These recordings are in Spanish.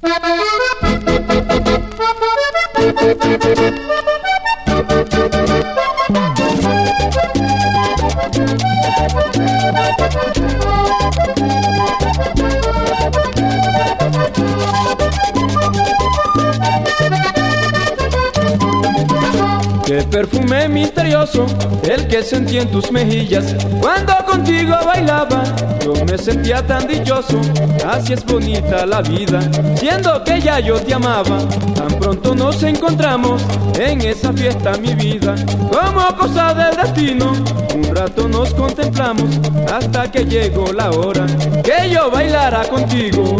Thank Qué perfume misterioso, el que sentí en tus mejillas Cuando contigo bailaba, yo me sentía tan dichoso Así es bonita la vida, siendo que ya yo te amaba. Tan pronto nos encontramos en esa fiesta mi vida Como cosa del destino, un rato nos contemplamos Hasta que llegó la hora que yo bailara contigo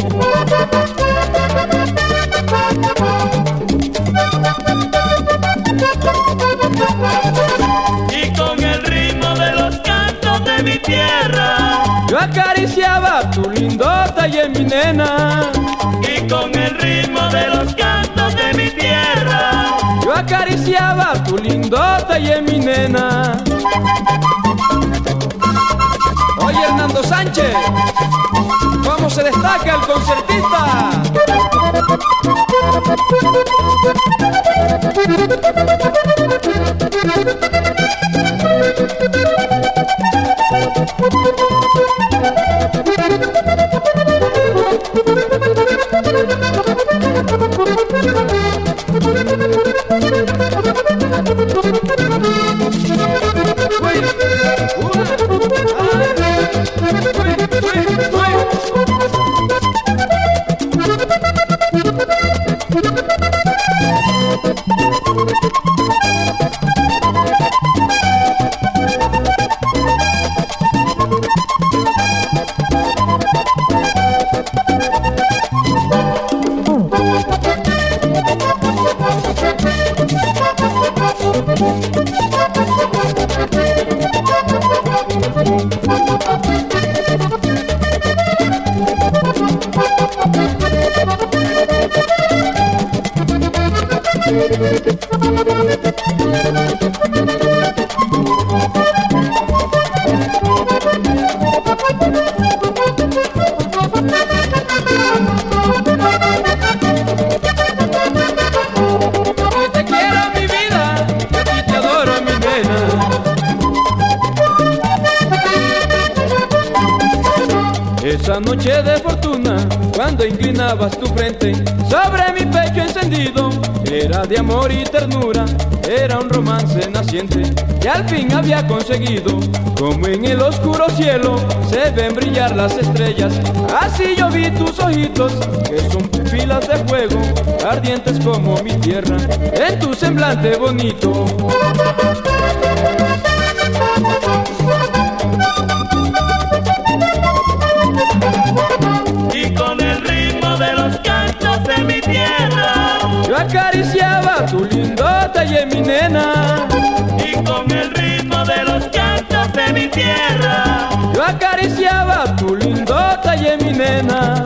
Yo acariciaba tu lindota y en mi nena. Y con el ritmo de los cantos de mi tierra. Yo acariciaba tu lindota y en mi nena. Oye Hernando Sánchez, ¿cómo se destaca el concertista? Thank you. Esa noche de fortuna, cuando inclinabas tu frente sobre mi pecho encendido, era de amor y ternura, era un romance naciente que al fin había conseguido. Como en el oscuro cielo se ven brillar las estrellas, así yo vi tus ojitos, que son pupilas de fuego, ardientes como mi tierra, en tu semblante bonito. En mi nena. Y con el ritmo de los cantos de mi tierra. Yo acariciaba tu lindota y en mi nena.